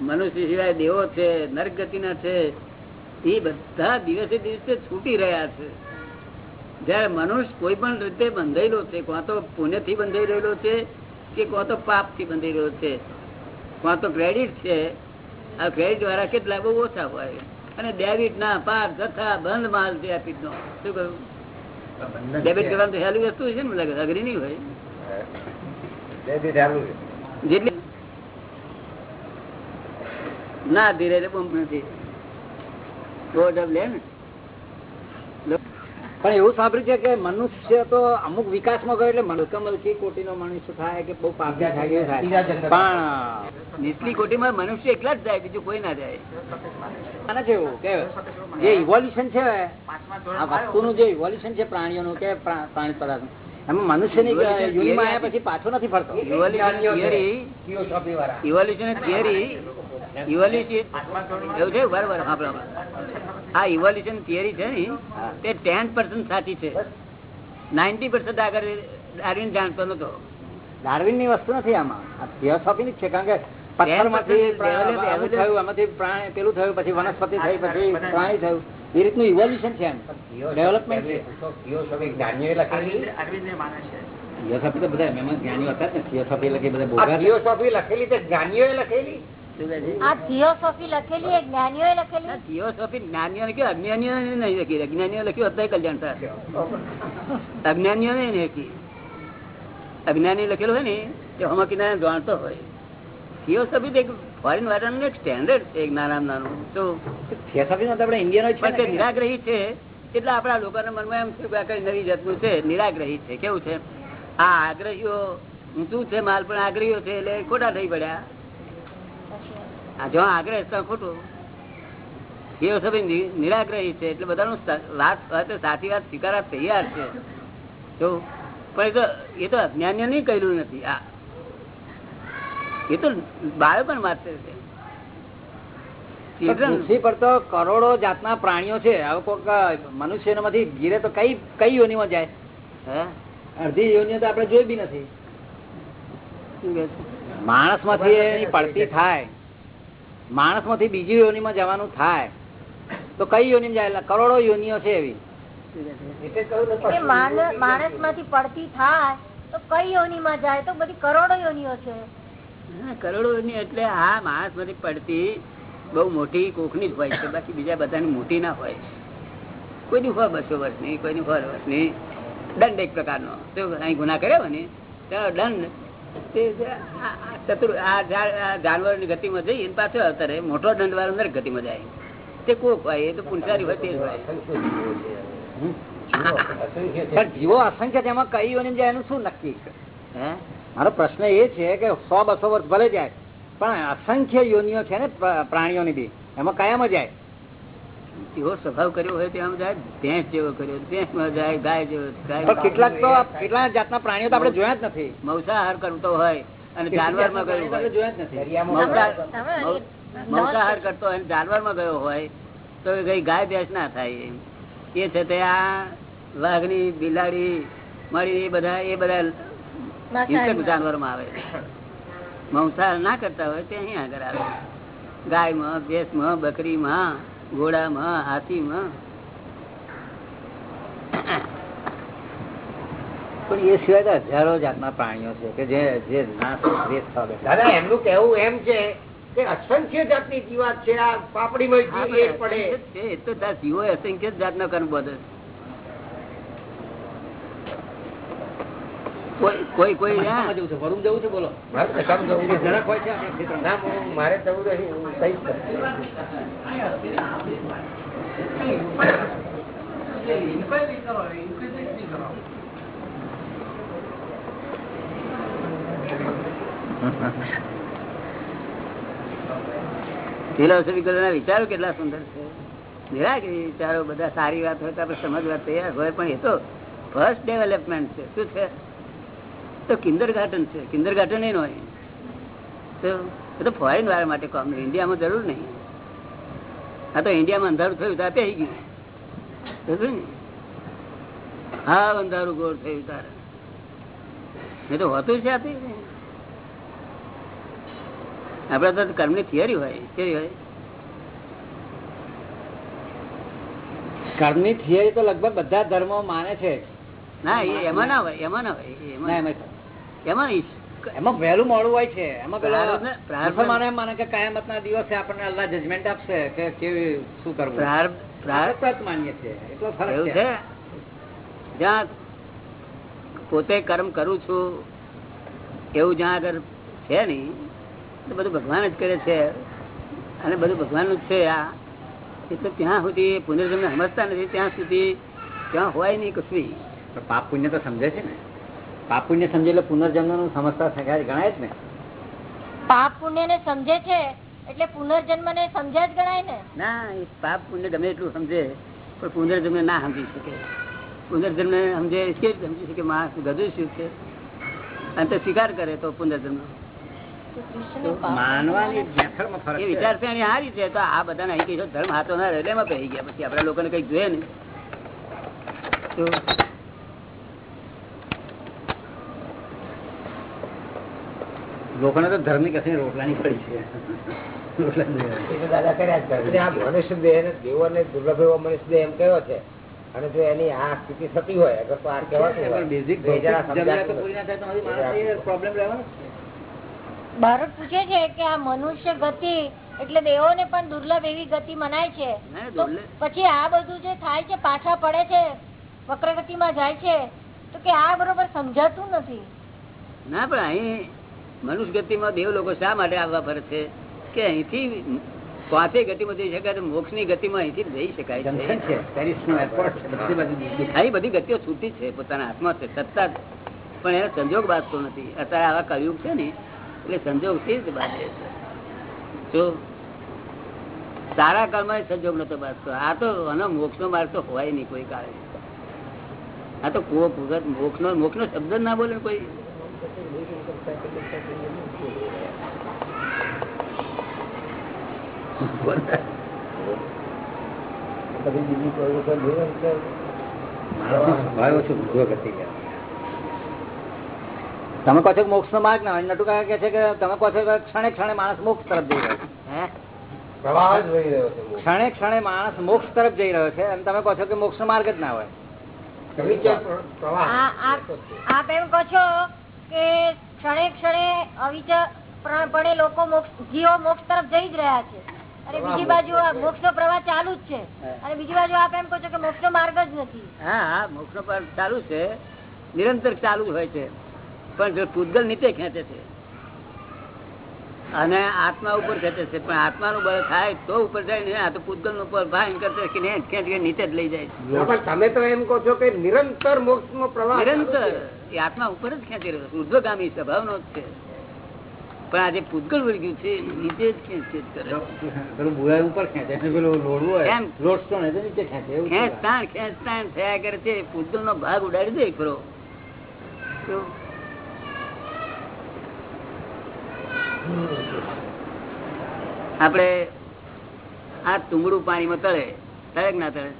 મનુષ્ય સિવાય દેવો છે નરક ગતિના છે એ બધા દિવસે દિવસે છૂટી રહ્યા છે. જયારે મનુષ્ય કોઈ પણ રીતે બંધાયેલો છે કાં તો પુણ્યથી બંધાઈ રહેલો છે કે કાં તો પાપથી બંધાઈ રહ્યો છે. કાં તો ક્રેડિટ છે. આ ક્રેડિટ વાળા કેટલા બહુ ઓછા હોય. અને ડેબિટ ના પાક જથ્થા બંધ માલ છે આ નો શું કહ્યું? ડેબિટ કરવાનું તો હેલી વસ્તુ છે ને લાગે અઘરી નહીં હોય. જેટલી ના ધીરે પંપ નથી. લે ને. પણ એવું સાંભળ્યું છે કે મનુષ્ય તો અમુક વિકાસમાં ગયો એટલે મલકમલ કોટી નો મનુષ્ય થાય કે બહુ પાપ્યા થાય પણ નીચલી કોટીમાં મનુષ્ય એકલા જ જાય બીજું કોઈ ના જાય. આના જેવું કે જે ઇવોલ્યુશન છે આ વસ્તુનું જે ઇવોલ્યુશન છે પ્રાણીઓનું કે પ્રાણી પદાર્થ મનુષ્યની યુનિમાં આવ્યા પછી પાછો નથી ફરતો. Evolution theory evolution theory evolution એવું છે? બરાબર. આ ઇવોલ્યુશન થિયરી છે ને તે ટેન પર્સન્ટ સાચી છે. નાઇન્ટી પર્સન્ટ આગળ ડાર્વિન જાણતો નતો. ડાર્વિનની વસ્તુ નથી આમાં. થિયોસોફી ની છે કારણ કે પથ્થરમાંથી થયું એમાંથી પ્રાણી પેલું થયું પછી વનસ્પતિ થઈ પછી પ્રાણી થયું. એ રીતનું ઇવોલ્યુશન છે એમ. ડેવલપમેન્ટ થિયોસોફી તો બધા એમાં જ્ઞાનીઓ હતા ને. થિયોસોફી લખી બધા બોગા થિયોસોફી લખેલી એ જ્ઞાનીઓએ લખેલી? અજ્ઞાની લખેલું હોય ને તે કિનારે જાણતો હોય. થિયોસોફી તો ફોરેન વાળાનું એક સ્ટેન્ડર્ડ છે એક નાના તો આપણે ઇન્ડિયનો છે નિરાગ્રહી છે. એટલે આપણા લોકોના મનમાં એમ છે કે નવી જાતનું છે. નિરાગ્રહી છે. કેવું છે? આ આગ્રહીઓ ઊંચું છે માલ પણ આગ્રહીઓ છે એટલે ખોટા થઈ પડ્યા. જો આગ્રહ તો ખોટું એ સભી નિરાગ્રહી છે. એટલે બધાનું વાત સાચી વાત સ્વીકારવા તૈયાર છે. જો પણ એ તો અજ્ઞાનીઓ નહીં કહેલું નથી. આ એ તો માત્ર છે. પણ Children- પૃથ્વી પર તો કરોડો જાતના પ્રાણીઓ છે. હવે કોઈક મનુષ્યમાંથી ગીરે તો કઈ કઈ યોનીમાં જાય? અડધી યોનીઓ તો આપણે જોઈ બી નથી. છે? માણસમાંથી એની પડતી થાય. માણસમાંથી બીજી યોનીમાં જવાનું થાય. તો કઈ યોનીમાં જાય? એટલે કરોડો યોનીઓ છે એવી. કે માણસમાંથી પડતી થાય તો કઈ યોનીમાં જાય? તો બધી કરોડો યોનીઓ છે. કરોડો ની એટલે આ માણસમાંથી પડતી બહુ મોટી કોકની જ હોય છે બાકી બીજા બધાની મોટી ના હોય. કોઈની હોય બસો વર્ષની કોઈની સો વર્ષની. દંડ એક પ્રકારનો. તો અહીં ગુના કર્યો ને તેનો દંડ ચતુર આ જાનવરની ગતિમાં જઈ એને પાછો અવતરે મોટો દંડ વાળો નરક ગતિમાં જાય. તે કોક હોય એ તો પુનસારી હોય તે જ હોય. પણ જીવો અસંખ્ય તેમાં કઈ હોય જાય એનું શું નક્કી? હે? મારો પ્રશ્ન એ છે કે સો બસો વર્ષ ભલે જાય પણ અસંખ્ય યોનિઓ છે ને પ્રાણીઓની બી. એમાં કયામાં જાય. એવો સ્વભાવ કર્યો હોય ત્યાં જાય ભેંસ જેવો કર્યો ભેંસમાં જાય ગાય જેવો ગાય કેટલાક તો કેટલા જાતના પ્રાણીઓ તો આપણે જોયા જ નથી. મંસાહાર કરતો હોય અને જાનવરમાં ગયો હોય. જોયા જ નથી. મંસાહાર- મં- કરતો હોય અને જાનવરમાં ગયો હોય તો એ કઈ ગાય ભેંસ ના થાય એ છે તે આ વાઘની બિલાડી મળી એ બધા એ બધા હિંસક જાનવરમાં આવે મંસાહાર ના કરતા હોય તે અહીં આગળ આવે માં ગોડા માં હાથમાં પણ એ સિવાય તો હજારો જાતના પ્રાણીઓ છે કે જે જે દ્વેષ દાદા એમનું કહેવું એમ છે કે અસંખ્ય જાતની જીવાત છે. આ પાપડીમાં જીવ પડે. છે, એ તો જીવો અસંખ્ય જાતના જાતનો કર્મ બધો કોઈ કોઈ જવું છે છે બોલો. મારે વિચારો કેટલા સુંદર છે. વિચારો બધા સારી વાત હોય તો આપણે સમજવા તૈયાર હોય પણ એ તો ફર્સ્ટ ડેવલપમેન્ટ છે. શું છે? તો કિન્ડર ગાર્ટન છે. કિન્ડર ગાર્ટન એ હોય તો એ તો ફોરેન વાળા માટે કામ ઇન્ડિયામાં જરૂર નહીં. આ તો ઇન્ડિયામાં અંધારું થયું ત્યાં પહેરી ગયું. સમજ્યું ને? હા અંધારું ગોળ થયું તારે. એ તો હોતું છે આપી આપડે તો કર્મની થિયરી હોય કેવી હોય. કર્મની થિયરી તો લગભગ બધા ધર્મો માને છે. ના એ એમાં ના હોય એમાં ના હોય એમાં એમાં એમાં વહેલું મોડું હોય છે. એમાં માને કે કયામત ના દિવસે આપણને અલ્લાહ જજમેન્ટ આપશે કે કેવી શું કરવું. તત માનીએ છીએ. એટલો ફરક છે. જ્યાં પોતે કર્મ કરું છું એવું જ્યાં આગળ છે નહીં તો બધું ભગવાન જ કરે છે. અને બધું ભગવાનનું જ છે આ. એટલે ત્યાં સુધી પુનર્જન્મ સમજતા નથી. ત્યાં સુધી ત્યાં હોય નહીં કશું. પાપ પુણ્ય તો સમજે છે ને. પાપ પુણ્ય સમજે એટલે પુનર્જન્મનું સમજતા ગણાય જ ને? પાપ પુણ્ય ને સમજે છે એટલે પુનર્જન્મ ને સમજ્યા જ ગણાય ને? ના એ પાપ પુણ્ય ગમે એટલું સમજે પણ પુનર્જન્મ ના સમજી શકે. પુનર્જન્મ સમજે કે સમજી શકે? માણસ ગધું શું છે? અને તે સ્વીકાર કરે તો પુનર્જન્મ. માનવાની એ છે. વિચાર શ્રેણી તો આ બધા અહીં કઈ ધર્મ હાથો ના રહે એટલે પહેરી ગયા પછી આપડા લોકોને કંઈક જોઈએ ને લોકોને તો ધર્મની કસી રોટલાની પડી છે. ને ના. ભારત પૂછે છે કે આ મનુષ્ય ગતિ એટલે દેવોને પણ દુર્લભ એવી ગતિ મનાય છે? તો પછી આ બધું જે થાય છે પાછા પડે છે વક્રગતિમાં જાય છે તો કે આ બરોબર સમજાતું નથી. ના પણ અહીં મનુષ્ય ગતિમાં દેવ લોકો શા માટે આવવા ફરે છે? કે અહીંથી પાંચે ગતિમાં જઈ શકાય મોક્ષની ગતિમાં અહીંથી જઈ શકાય છે? છે બધી ગતિઓ છૂટી છે પોતાના હાથમાં છે સત્તા પણ એનો સંજોગ બાજતો નથી. અત્યારે આવા કયું છે ને એટલે સંજોગથી જ બાજે છે. જો સારા કાળમાં સંજોગ નતો બાજતો આ તો આનો મોક્ષ નો માર્ગ તો હોય નહીં કોઈ કાળે આ તો મોક્ષ નો મોક્ષ નો શબ્દ ના બોલે કોઈ. બીજી કે. તમે કહો છો કે મોક્ષ નો માર્ગ ના હોય નટુ કાકા કહે છે કે તમે કહો છો કે ક્ષણે ક્ષણે માણસ મોક્ષ તરફ જઈ રહ્યો છે હે પ્રવાહ જ વહી રહ્યો છે બહુ. ક્ષણે ક્ષણે માણસ મોક્ષ તરફ જઈ રહ્યો છે અને તમે કહો છો કે મોક્ષ માર્ગ જ ના હોય અવિચલ પ્ર- પ્રવાહ આ- આ- આપ એમ કહો છો કે ક્ષણે ક્ષણે અવિચરપણે લોકો જીવો મોક્ષ તરફ જઈ જ રહ્યા છે. અને બીજી બાજુ આ મોક્ષનો પ્રવાહ ચાલુ જ છે. અને બીજી બાજુ આપ એમ કહો છો કે મોક્ષ માર્ગ જ નથી. હા હા મોક્ષ નો ચાલુ છે. નિરંતર ચાલુ હોય છે. પણ પૂતગલ નીચે ખેંચે છે. અને આત્મા ઉપર ખેંચે છે. પણ આત્મા નું બળ થાય તો ઉપર જાય ને આ તો પૂતગલનું પર ભાઈ કરશે કે ખેંચ કે નીચે જ લઈ જાય છે. ના, પણ તમે તો એમ કહો છો કે નિરંતર મોક્ષ નો પ્રવાહ નિરંતર. એ આત્મા ઉપર જ ખેંચી રહ્યો છે. ઉર્ધ્વગામી સ્વભાવનો જ છે. પણ આજે પૂતગળ વળગ્યું છે નીચે જ ખેંચે જ કરે છે. પેલું બુરાઈ ઉપર ખેંચે અને પેલું લોડવું હોય એમ. લોટસ્ટોન હોય તો નીચે ખેંચે એવું ખેંચ તાણ ખેંચ તાણ થયા કરે છે. પૂતગળ નો ભાગ ઉડાડી દે ખરો આપડે આપણે આ તુંબડું પાણીમાં તળે તળે કે ના તળે?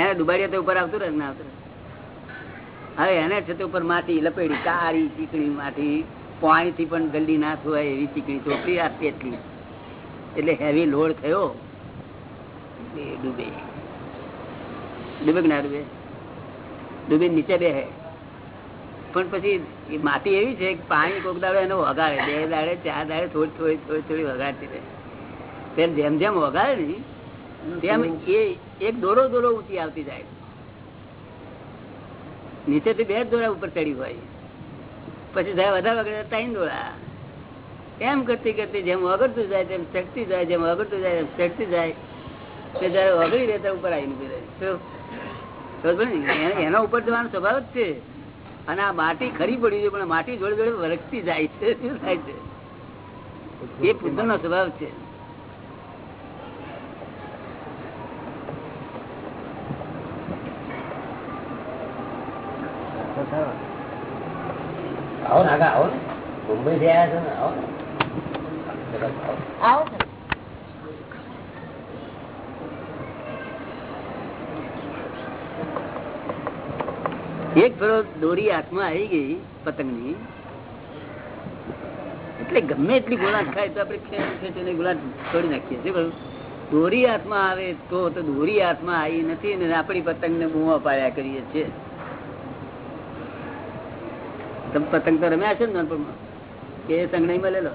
એને ડુબાડીએ તો ઉપર આવતું રહે ના આવતું? હવે એને છતાં ઉપર માટી લપેડી કાળી ચીકણી માટી પાણી થી પણ ગલ્લી ના થવાય એવી ચીકણી ચોપડી આપી એટલી. એટલે હેવી લોડ થયો. ડૂબે. ડૂબે ના ડૂબે? ડૂબે નીચે બે પણ પછી એ માટી એવી છે કે પાણી કોક દાડો એને વગાડે. બે દાડે, ચાર દાડે થોડી થોડી થોડી થોડી વગાડતી રહે. તેમ જેમ જેમ વગાડે ને, તેમ એ એક દોરો દોરો ઊંચી આવતી જાય. નીચેથી બે દોરા ઉપર ચડી હોય. પછી જાય વધારે વગડે ત્રણ દોરા. એમ કરતી કરતી જેમ વગડતું જાય તેમ ચડતી જાય, જેમ વગડતું જાય તેમ ચડતી જાય. તે જયારે વગડી રહેતા ઉપર આવીને ઊભી રહે. એના ઉપર જવાનો સ્વભાવ છે. અને આ માટી ખરી પડી છે, પણ માટી જોડે જોડે વરસતી જાય છે. શું થાય છે? એ પૂતગલનો સ્વભાવ છે. આવો ને આગા આવો ને. મુંબઈ થી આવ્યા છો ને? આવો આવો એક ફેરો દોરી હાથમાં આવી ગઈ પતંગની. એટલે ગમે એટલી ગુલાટ ખાય તો આપણે ગુલાટ છોડી નાખીએ. શું કહ્યું? દોરી હાથમાં આવે તો તો દોરી હાથમાં આવી નથી ને આપણી પતંગને બૂમો પાડ્યા કરીએ છીએ. તમે પતંગ તો રમ્યા છે ને નાનપણમાં કે એ સંગ નહીં મળેલો?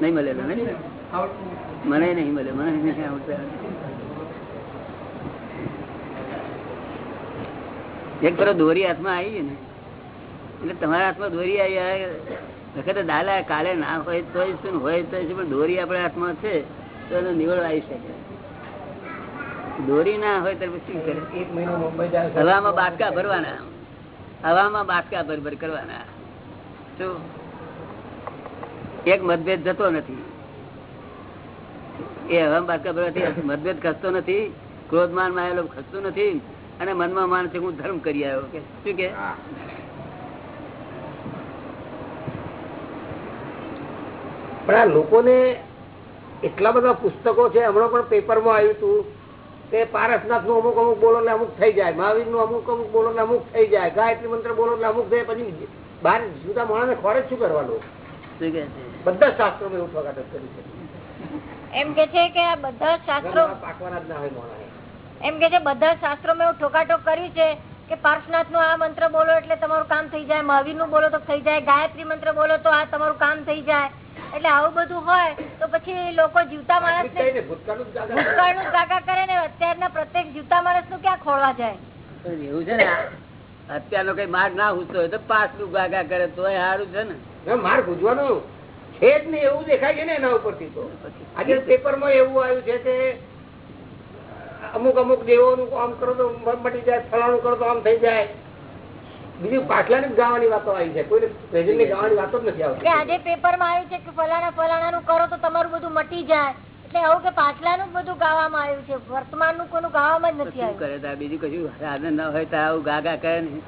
નહીં મળેલો નહીં મને નહીં મળે મને નહીં આવડતા એક તરફ દોરી હાથમાં આવી ને. એટલે તમારા હાથમાં દોરી આવી વખતે દાલા કાલે ના હોય તો શું હોય તો પણ દોરી આપણા હાથમાં છે તો એનો નિવડ આવી શકે. દોરી ના હોય તો શું કરે? હવામાં બાટકા ભરવાના. હવામાં બાટકા ભર ભર કરવાના એક મતભેદ જતો નથી. એ હવામાં બાટકા ભરવાથી મતભેદ ખસતો નથી ક્રોધમાનમાં આવેલો ખસતો નથી, અને મનમાં માન છે હું ધર્મ કરી આવ્યો. કે શું કે? પણ આ લોકોને એટલા બધા પુસ્તકો છે, હમણાં પણ પેપરમાં આવ્યું હતું કે પારસનાથનું અમુક અમુક બોલો અમુક થઈ જાય મહાવીરનું અમુક અમુક બોલો અમુક થઈ જાય ગાયત્રી મંત્ર બોલો એટલે અમુક થાય પછી બહાર જુદા માણસ ખોરે જ શું કરવાનું બધા શાસ્ત્રોમાં એવું ઠોકાટક કર્યું છે. એમ કે છે કે આ બધા શાસ્ત્રો પાકવાના જ ના હોય એમ કે છે બધા શાસ્ત્રો મેં ઠોકાઠોક કર્યું છે કે પાર્શનાથ નો આ મંત્ર બોલો એટલે તમારું કામ થઈ જાય મહાવીરનું બોલો તો થઈ જાય ગાયત્રી મંત્ર બોલો તો આ તમારું કામ થઈ જાય. એટલે આવું બધું હોય તો પછી લોકો જીવતા માણસ ને ભૂતકાળ ને ગાગા કરે. ને અત્યારના પ્રત્યેક જીવતા માણસનું ક્યાં ખોળવા જાય? એવું છે ને અત્યારનો કઈ માર્ગ ના ઉઠતો હોય તો પાસનું ગાગા કરે તો સારું છે ને. માર્ગ માર ગુજવાનું છે જ નહીં એવું દેખાય છે ને એના ઉપરથી તો. આજે પેપરમાં એવું આવ્યું છે કે અમુક અમુક દેવોનું આમ કરો તો મટી જાય ફલાણું કરો તો આમ થઈ જાય. બીજું પાછલાની જ ગાવાની વાતો આવી છે. કોઈને present ની ગાવાની વાતો જ નથી આવતી. આજે પેપરમાં આવ્યું છે કે ફલાણા ફલાણા નું કરો તો તમારું બધું મટી જાય. એટલે આવું કે પાછલાનું જ બધું ગાવામાં આવ્યું છે. વર્તમાનનું કોનું ગાવામાં જ નથી આવ્યું. કરે બીજું કશું સાધન ના હોય તો આવું ગાગા કરે ને.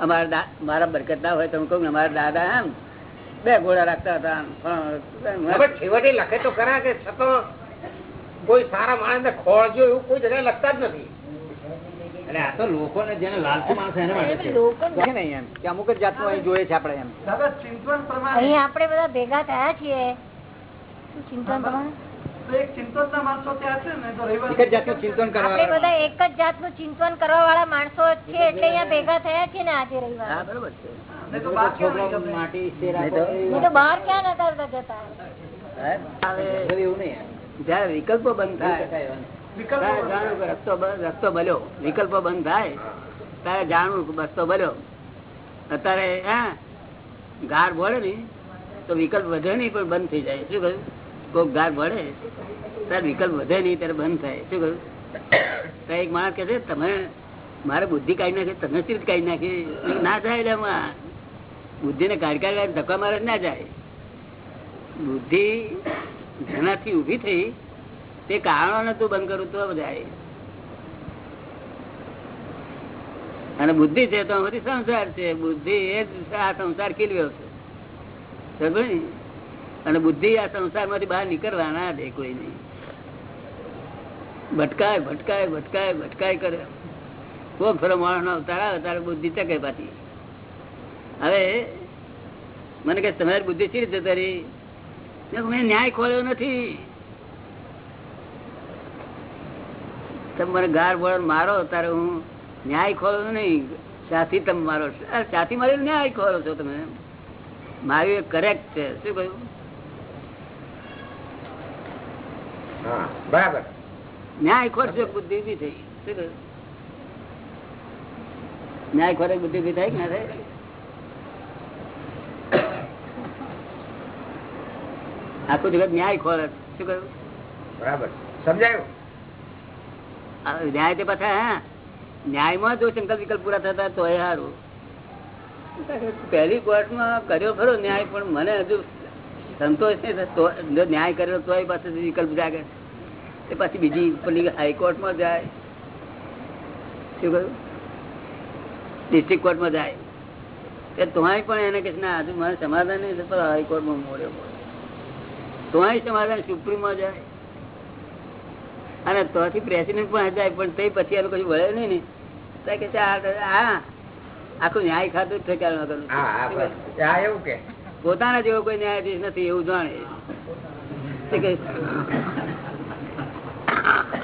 અમારા મારા બરકત ના હોય તો હું કહું ને અમારા દાદા એમ બે ઘોડા રાખતા હતા. છેવટે લખે તો ખરા કે છતાં કોઈ સારા માણસ ને ખોળજો એવું કોઈ જગ્યાએ લખતા જ નથી. એટલે આ તો લોકોને જેને લાલચુ માણસ એને માટે છે. લોકોને- છે નહીં એમ? કે અમુક જ જાતનું અહીં જોઈએ છે આપણે એમ. અહીં આપણે બધા ભેગા થયા છીએ. ચિંતન પ્રમાણે? એક જ જાતનું ચિંતન કરવા બધા એક જ ચિંતન કરવા વાળા માણસો છે એટલે અહિયાં ભેગા થયા છે ને આજે હા રવિવાર છે. છોકરો માટી શેરા નહીં તો- નહીં તો બહાર ક્યાં નતા જતા? એવું નહીં. જયારે વિકલ્પો બંધ થાય. ત્યારે કે રસ્તો બ- વિકલ્પો બંધ થાય. ત્યારે જાણવું રસ્તો બન્યો. અત્યારે હા ગાર ભળે ને તો વિકલ્પ વધે નહીં પણ બંધ થઈ જાય. શું કહ્યું? કોઈક ગાર ભળે ત્યારે વિકલ્પ વધે નહીં ત્યારે બંધ થાય. શું કહ્યું? તો એક માણસ કહે છે તમે મારે બુદ્ધિ કાઢી નાખી તમે સ્થિત કાઢી નાખી. ના જાય એટલે એમાં. બુદ્ધિને કાઢી કાઢી ધક્કા મારે જ ના જાય. બુદ્ધિ જેનાથી ઊભી થઈ તે કારણો તું બંધ કરું તો જાય અને બુદ્ધિ છે તો બધી સંસાર છે. બુદ્ધિ એ જ આ સંસાર ખીલવ્યો છે? અને બુદ્ધિ આ સંસારમાંથી બહાર નીકળવા ના દે કોઈ નહીં ભટકાય ભટકાય ભટકાય ભટકાય કરે. કોઈ ફરો માણસ નો અવતાર આવે તારે બુદ્ધિ ચકે પાછી. હવે મને કે તમારી બુદ્ધિ સી રીતે તારી મેં ન્યાય ખોલ્યો નથી. તમે મને ગાર વળ મારો તારે હું ન્યાય ખોલો નહીં સાથી તમે મારો સાથી મારી ન્યાય ખોલો છો તમે. મારી કરેક્ટ છે. શું કહ્યું? હા બરાબર. ન્યાય ખોરશે બુદ્ધિ ઊભી થઈ. શું કહ્યું? ન્યાય ખોરે બુદ્ધિ ઊભી થાય કે ના થાય? આખું જગત ન્યાય ખોરે શું કહ્યું? બરાબર. સમજાયું? ન્યાય તે પાછા હા. ન્યાયમાં જો સંકલ્પ વિકલ્પ પૂરા થતા તો એ સારું પહેલી કોર્ટમાં કર્યો ખરો ન્યાય પણ મને હજુ સંતોષ નહીં. જો ન્યાય કર્યો તોય પાસે વિકલ્પ જાગે. તે પછી બીજી પેલી હાઈકોર્ટમાં જાય. શું કહ્યું? ડિસ્ટ્રિક્ટ કોર્ટમાં જાય. એ તોય પણ એને કે ના હજુ મને સમાધાન નહીં થતું, હાઈકોર્ટમાં મોડ્યો પડે તોય સમાધાન સુપ્રીમમાં જાય અને તોથી પ્રેસિડેન્ટ પણ જાય પણ તે પછી એનું કશું વળે નહીં ને. કે આખું ન્યાય ખાતું ઠેકાણું એવું કે. પોતાના જેવો કોઈ ન્યાયાધીશ નથી એવું જાણે.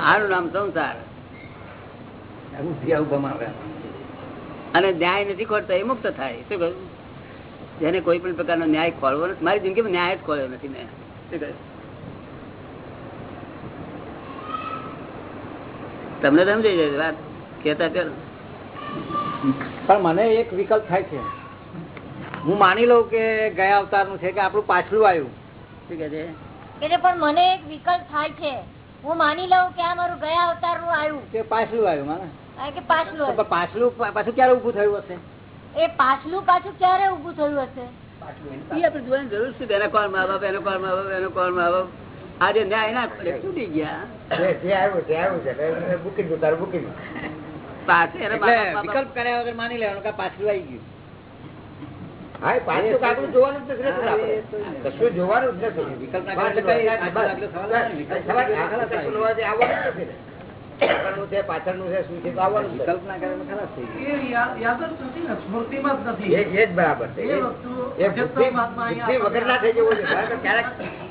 આનું નામ સંસાર. અને ન્યાય નથી ખોટતો એ મુક્ત થાય. શું કહ્યું? જેને કોઈ પણ પ્રકારનો ન્યાય ખોળવો નથી. મારી જિંદગીમાં ન્યાય જ ખોલ્યો નથી મેં. તમને સમજાઈ જાય વાત કેતા કર. પણ મને એક વિકલ્પ થાય છે. હું માની લઉં કે ગયા અવતારનું છે કે આપણું પાછલું આવ્યું. શું કે છે? એટલે પણ મને એક વિકલ્પ થાય છે. હું માની લઉં કે આ મારું ગયા અવતારનું આવ્યું. કે પાછલું આવ્યું મને? કે પાછલું આવ્યું. પાછલું પાછું ક્યારે ઉભું થયું હશે? એ પાછલું પાછું ક્યારે ઉભું થયું હશે? એ આપણે જોવાની જરૂર છે એના કોણ મા બાપ એનો કોણ મા બાપ એનો કોણ મા બાપ આજે ન્યાય ના ખોલે તૂટી ગયા. જે જે આવ્યું તે આવ્યું છે એટલે મૂકી દઉં તારે મૂકી દઉં પાસે એના મા એટલે બાપ- વિકલ્પ કર્યા વગર માની લેવાનું કે પાછલું આવી ગયું. જોવાનું જ નથી વિકલ્પ આગળનું છે પાછળનું છે શું છે તો આવવાનું કરે ખરાબ થઈ ગયું. એ જ બરાબર છે. એ બુદ્ધિ બુદ્ધિ વગર ના થઈ જવું જોઈએ. ક્યારેક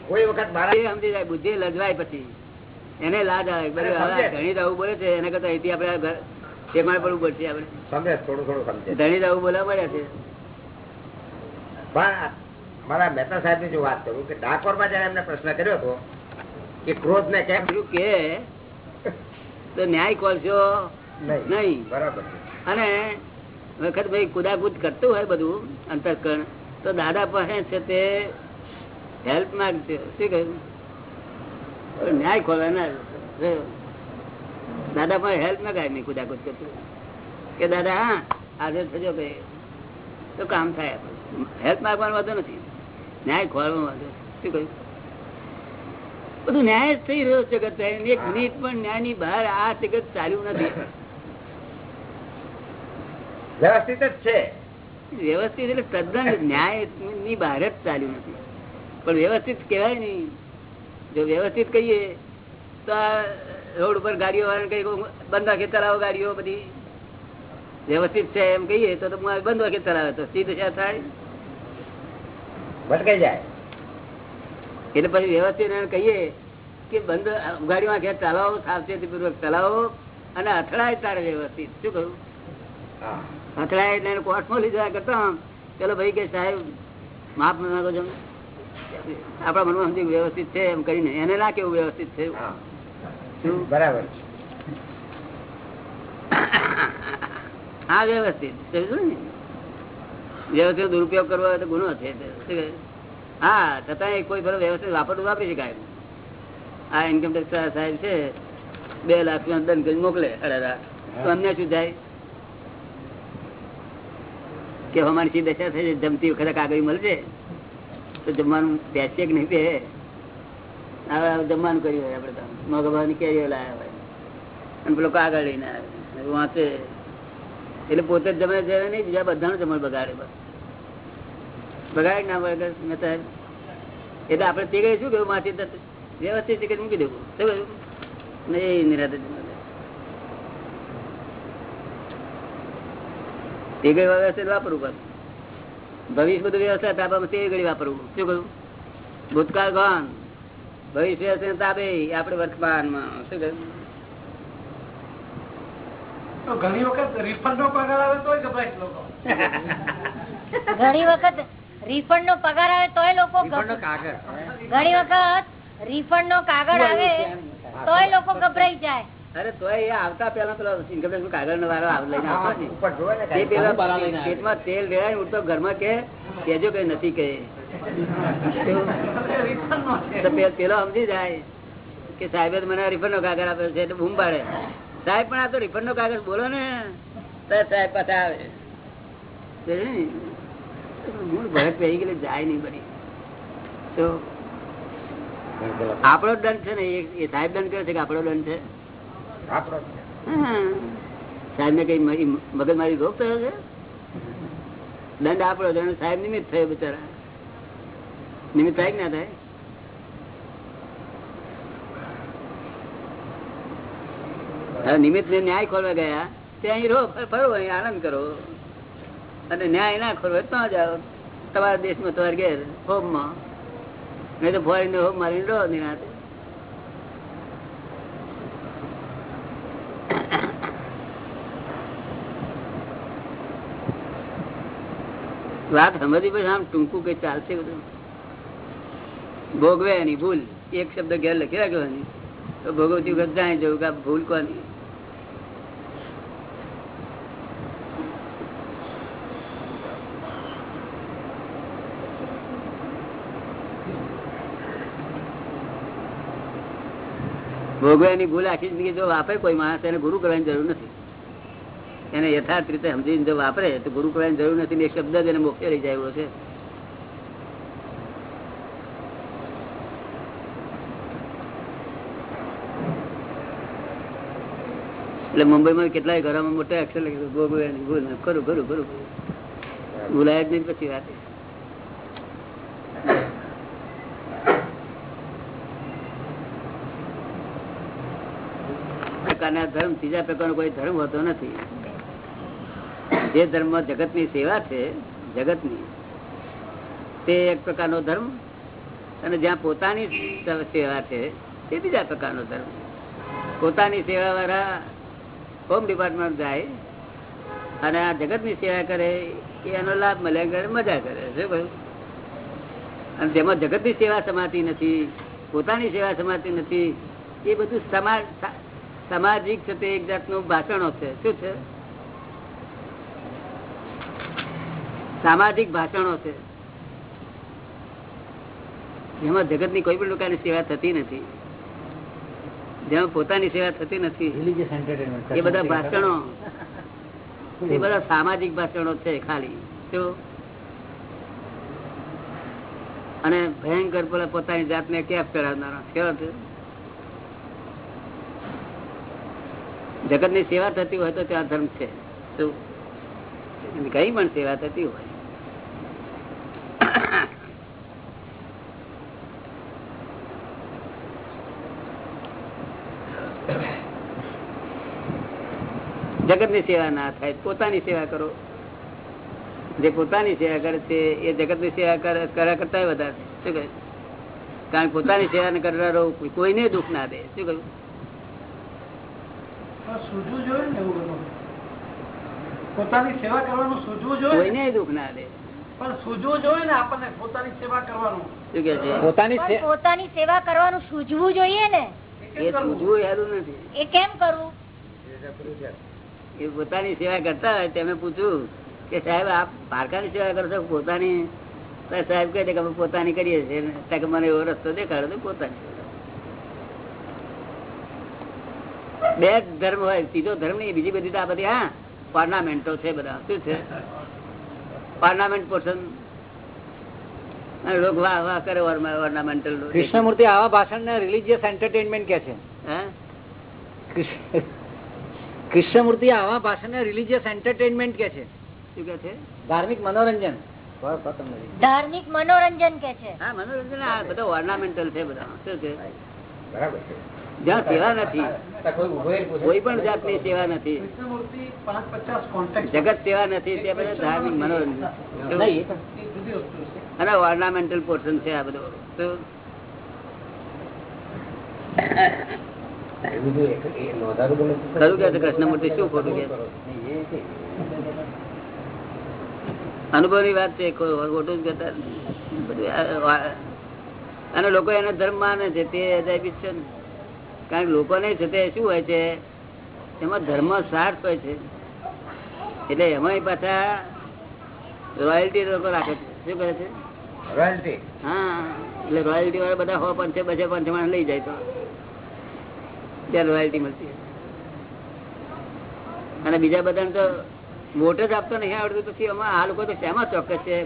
કોઈ વખત મારા એ સમજી જાય બુદ્ધિ લજવાય પછી. એને લાજ આવે. ધણી આવું બોલે છે એને કરતા અહીંથી આપણે ઘર ટેમાડ પડવું પડશે આપણે. સમજે થોડું થોડું સમજે. ધણી આવું બોલા પડ્યા છે. પણ મારા મહેતા સાહેબની જો વાત કરું કે ડાકોરમાં જયારે એમને પ્રશ્ન કર્યો હતો કે ક્રોધ ને કેમ બીજું કે તો ન્યાય ખોલશો નહીં. બરાબર અને વખત ભાઈ કુદાકુદ કરતું હોય બધું અંતરકરણ તો દાદા પાસે છે તે હેલ્પ માંગશે. શું કહ્યું? પણ ન્યાય ખોલવા ના દાદા પાસે હેલ્પ ના ગાય નહીં કુદાકુદ કરતું કે દાદા હા આજે થજો ભાઈ. તો કામ થાય. હેલ્પ માંગવાનો વાંધો નથી. ન્યાય ખોલવાનો વાંધો શું કહ્યું? બધું ન્યાય જ થઈ રહ્યો જગત એક મિનિટ પણ ન્યાયની બહાર આ જગત ચાલ્યું નથી. વ્યવસ્થિત જ છે. વ્યવસ્થિત એટલે તદ્દન ન્યાયની બહાર જ ચાલ્યું નથી. પણ વ્યવસ્થિત કહેવાય નહીં. જો વ્યવસ્થિત કહીએ તો આ રોડ ઉપર ગાડીઓ વાળાને કઈ બંધ વાગે ચલાવો ગાડીઓ બધી. વ્યવસ્થિત છે એમ કહીએ તો બંધ વાગે ચલાવે તો સીધ થાય. ભટકાઈ જાય. એટલે પછી વ્યવસ્થિત કહીએ કે બંધ ગાડીમાં ઘેર ચલાવો સાવચેતી પૂર્વક ચલાવો અને અથડાય તારે વ્યવસ્થિત. શું કહ્યું? અથડાય એને કોર્ટમાં જવા કરતા ચલો ભાઈ કે સાહેબ માફ માંગો છો આપણા મનમાં સમજી વ્યવસ્થિત છે એમ કરીને એને ના કેવું વ્યવસ્થિત છે બરાબર હા વ્યવસ્થિત. ને? વ્યવસ્થિત દુરુપયોગ કરવો હોય તો ગુનો છે શું કહે? હા છતાં કોઈ ફરો વ્યવસ્થિત વાપરવું વાપરી શકાય. આ ઇન્કમ ટેક્સ સાહેબ છે, બે લાખ નો દંડ કરી મોકલે તો અમને શું જાય કે અમારી સી દશા થઈ જમતી વખતે કાગળ મળશે, તો જમવાનું બેસે કે નહીં બે? હવે જમવાનું કર્યું હોય આપડે તો. મગભાવની કેરીઓ લાયા હોય. અને પેલો કાગળ લઈને આવે વાંચે. એટલે પોતે જ જમે જાય નહીં, બીજા બધાનું જમણ બગાડે બસ. બગાડે ના હોય એટલે આપડે તે કઈ શું કેવું માથી વ્યવસ્થિત ટિકિટ મૂકી દેવું. શું કહ્યું? નહીં નિરાતે તે કઈ વ્યવસ્થિત વાપરવું બસ ભવિષ્ય બધું વ્યવસ્થા તાબામાં તે ઘડી વાપરવું? શું કહ્યું? ભૂતકાળ ગણ ભવિષ્ય છે તાબે આપણે વર્તમાનમાં. શું કહ્યું? ઘણી વખત રિફંડ નો પગાર આવે તો ગભરાય લોકો. ઘણી વખત રિફંડ નો પગાર આવે તોય લોકો ઘણી વખત રિફંડ નો કાગળ આવે તોય લોકો ગભરાઈ જાય. અરે તો એ આવતા પેલા પેલા ઇન્કમ ટેક્સ કાગળ નો વારો આવ- લઈને આવતા પેટમાં તેલ રેડાય ઉઠતો ઘરમાં કે કેજો કઈ નથી કે. પેલો સમજી જાય કે સાહેબે મને રિફંડ નો કાગળ આપ્યો છે એટલે બૂમ પાડે. સાહેબ પણ આ તો રિફંડ નો કાગળ બોલો ને. તો સાહેબ પાછા આવે. ને? મૂળ ભરત પહેરી ગયેલી જાય નહીં બની તો આપણો દંડ છે ને એ- સાહેબ દંડ કરે છે કે આપણો દંડ છે. સાહેબ ને કઈ મગજ મારી રોગ થયો છે? દંડ આપણો દંડ સાહેબ નિમિત્ત થયો બિચારા. નિમિત્ત થાય ના થાય? નિમિત્ત ને ન્યાય ખોલવા ગયા ત્યાં અહીં રહો ફરો અહીં આનંદ કરો. અને ન્યાય ના ખોરવે તો જાઓ તમારા દેશમાં તમારે ઘેર હોમમાં નહીં તો ફોરીને હોમ મારી રહો નિરાંતે વાત સમજી પછી આમ ટૂંકું કઈ ચાલશે બધું? ભોગવે એની ભૂલ. એક શબ્દ ઘેર લખી રાખવાની તો ભોગવતી વખત જાણી જવું કે ભૂલ કોની? ભોગવ્યાની ભૂલ આખી જિંદગી જો વાપરે, કોઈ માણસ એને ગુરુ કરવાની જરૂર નથી. એને યથાર્થ રીતે સમજીને જો વાપરે, તો ગુરુ કરવાની જરૂર નથી ને શબ્દ જ એને મોક્ષે લઈ જાય એવો છે. એટલે મુંબઈમાં કેટલાય ઘરોમાં મોટા અક્ષર લખી ભોગવે ભૂલ. ખરું ખરું ખરું. ભૂલાય જ નહીં પછી વાત. પ્રકારના ધર્મ ત્રીજા પ્રકારનો કોઈ ધર્મ હોતો નથી. જે ધર્મ જગતની સેવા છે, જગતની, તે એક પ્રકારનો ધર્મ અને જ્યાં પોતાની સેવા છે, તે બીજા પ્રકારનો ધર્મ. પોતાની સેવા હોમ ડિપાર્ટમેન્ટ જાય અને આ જગતની સેવા કરે, એનો લાભ કરે મજા કરે, શું કહ્યું? અને જેમાં જગતની સેવા સમાતી નથી, પોતાની સેવા સમાતી નથી, એ બધું સમાજ સામાજિક છે તે એક જાતનું ભાષણો છે. શું છે? સામાજિક ભાષણો છે. જેમાં જગતની કોઈ પણ પ્રકારની સેવા થતી નથી. જેમાં પોતાની સેવા થતી નથી. એ બધા ભાષણો. એ બધા સામાજિક ભાષણો છે ખાલી. શું? અને ભયંકર પેલા પોતાની જાતને કેફ ચડાવનારા. કેવા છે? જગતની સેવા થતી હોય તો ત્યાં ધર્મ છે. કઈ પણ સેવા થતી હોય. જગતની સેવા ના થાય, પોતાની સેવા કરો. જે પોતાની સેવા કરે છે, એ જગતની સેવા કર્યા કરતા વધારે. શું કહ્યું? કારણ પોતાની સેવા કરનારો કોઈને દુઃખ ના દે. શું કહ્યું? સૂઝવું જોઈએ ને એવું બધું? પોતાની સેવા કરવાનું સૂઝવું જોઈએ? દુઃખ ના દે. પણ સૂઝવું જોઈએ ને આપણને પોતાની સેવા કરવાનું. પોતાની સેવા કરવાનું સૂઝવું જોઈએ ને. એ સૂઝવું હેરું નથી. એ કેમ કરવું એ પોતાની સેવા કરતા હોય તેમને પૂછ્યું કે સાહેબ આપ પારકાની સેવા કરો છો? પોતાની સાહેબ કહે છે કે અમે પોતાની કરીએ છીએ. મને એવો રસ્તો દેખાડો તો પોતાની. બે ધર્મ હોય સીધો ધર્મ નહીં બીજી બધી આ બધી હા પાર્લામેન્ટો છે બધા. શું છે? પાર્લામેન્ટ પોર્શન લોકો વાહ વાહ કરે ઓર્નામેન્ટલ કૃષ્ણમૂર્તિ આવા ભાષણ ને રિલીજીયસ એન્ટરટેનમેન્ટ કે છે કૃષ્ણમૂર્તિ આવા ભાષણ ને રિલીજીયસ એન્ટરટેનમેન્ટ કે છે. શું કે છે? ધાર્મિક મનોરંજન. ધાર્મિક મનોરંજન કે છે. હા મનોરંજન આ બધા ઓર્નામેન્ટલ છે બધા શું છે? બરાબર છે. જ્યાં સેવા નથી કોઈ. પણ જાતની સેવા નથી. જગત સેવા નથી તે બધા ધાર્મિક મનોરંજન અને ઓર્નામેન્ટલ પોર્શન છે આ બધું. ખરું કે કૃષ્ણમૂર્તિ શું ખોટું કે? છે? અનુભવની વાત છે ખોટું જ કહેતા. અને લોકો એને ધર્મ માને છે તે અજાયબી છે ને. કારણ લોકોને છે તે શું હોય છે એમાં ધર્મ સાર્થ હોય છે. એટલે એમાં પાછા રોયલ્ટી લોકો રાખે છે. શું કરે છે? રોયલ્ટી હા એટલે રોયલ્ટી વાળા બધા હો પંચે બચે માણસ લઈ જાય તો. ત્યાં રોયલ્ટી મળતી અને બીજા બધાને તો વોટ જ આપતો નહીં આવડતું પછી એમાં આ લોકો તો શેમાં ચોક્કસ છે?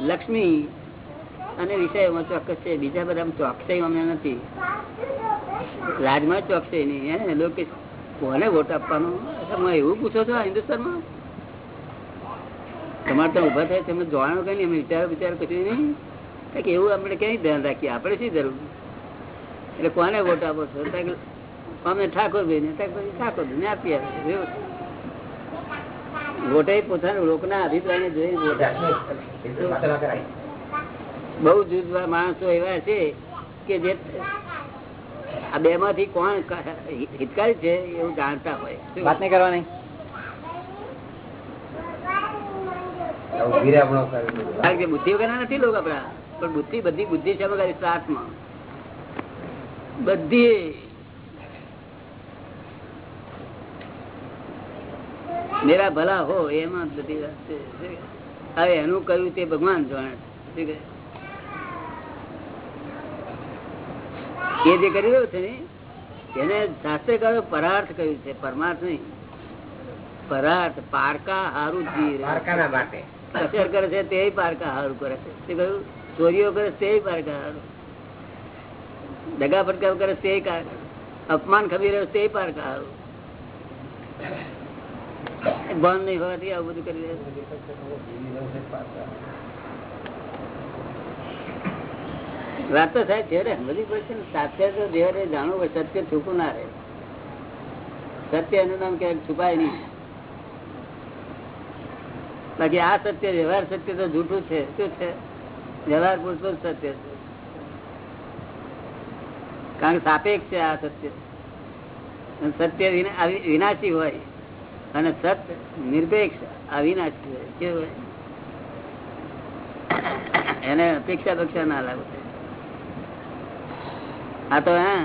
લક્ષ્મી. અને વિષયોમાં ચોક્કસ છે. બીજા બધા ચોકસાઈ અમને નથી. રાજમાં ચોકસાઈ નહીં, હે લોકો કોને વોટ આપવાનો? એવું પૂછો છો હિન્દુસ્તાનમાં? તમારે તો ઊભા થાય તમે જોવાનું કઈ નહીં, અમે વિચારો વિચારો કશું નહીં. કંઈક એવું આપણે ક્યાંય ધ્યાન રાખીએ? આપણે શી જરૂર? એટલે કોને વોટ આપો છો? અમને કે અમે ઠાકોરભાઈ ને ત્યાં પછી ઠાકોરભાઈ ને આપી છે. ગોટે પોતાના લોકોના અભિપ્રાયને જોઈ ગોઠાય. બહુ જુદવા માણસો એવા છે કે જે આ બે માંથી કોણ હિતકારી છે એવું જાણતા હોય. વાત નહીં કરવાની. બુદ્ધિ વગર નથી લોકો આપડા પણ બુદ્ધિ બધી બુદ્ધિ છે વગર શ્વાસમાં બધી. મેરા ભલા હો એમાં બધી વાત છે. હવે એનું કહ્યું તે ભગવાન જાણે શું કહે? એ જે કરી રહ્યો છે ને એને શાસ્ત્રકારો પરાર્થ કહ્યું છે પરમાર્થ નહીં. પરાર્થ પારકા હારું પારકાના માટે. કરે છે તે પારકા હારું કરે છે. તે કહ્યું? ચોરીઓ કરે તે પારકા હારું. દગા ફટકા કરે તે અપમાન ખબી રહ્યો તે પારકા હારું. ભાન નહીં હોવાથી આવું બધું કરી રહ્યા છે. વાત તો સાહેબ છે રે પડશે ને સાચે તો દેવરે જાણવું હોય, સત્ય છૂપું ના રહે. સત્ય એનું નામ ક્યાંક છુપાય નહીં. બાકી આ સત્ય, વ્યવહાર સત્ય તો જૂઠું છે, શું છે? વ્યવહાર પૂરતું સત્ય છે. કારણ કે સાપેક્ષ છે આ સત્ય. સત્ય વિના- વિનાશી હોય. અને સત્ય નિરપેક્ષ અવિનાશી હોય. કેવું હોય? એને અપેક્ષા પક્ષા ના લાગે. આ તો હા.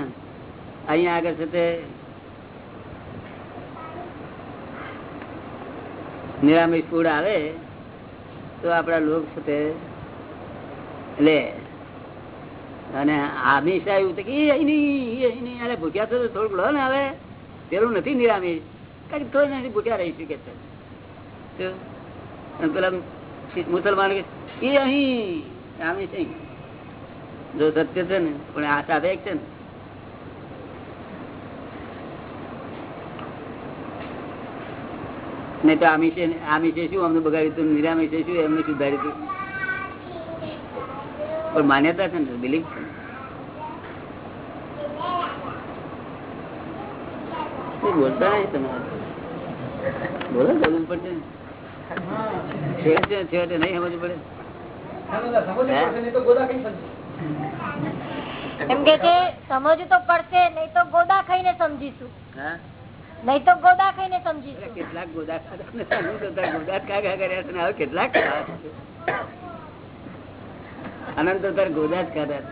અહીંયા આગળ છે તે. નિરામિષ ફૂડ આવે તો આપણા લોક છે તે. લે અને આમિષ આવ્યું તો કે અહીં નહીં, અહીં નહીં. અરે ભૂખ્યા છો તો થોડુંક લો ને હવે. પેલું નથી નિરામિષ. કારણ કે થોડું નથી ભૂખ્યા રહી કે પેલા મુસલમાન કે એ અહીં આમિષ અહીં. જો સત્ય છે ને પણ આ સાથે છે ને. નહીં તો આમિષે આમિષે શું? અમને બગાડ્યું હતું નિરામિષે શું? એમને સુધાર્યું હતું પણ માન્યતા છે ને બિલીફ છે બોલતા નહીં તમારે. બોલો જરૂર પડશે છેવટે છેવટે નહીં સમજવું પડે. એમ કે છે સમજવું તો પડશે નહીં તો ગોદા ખાઈને સમજીશું. નહીં તો ગોદા ખાઈને સમજીશું. કેટલાક ગોદા ગોદા કર્યા છે હવે કેટલાક અનંત તાર ગોદા જ ખાધા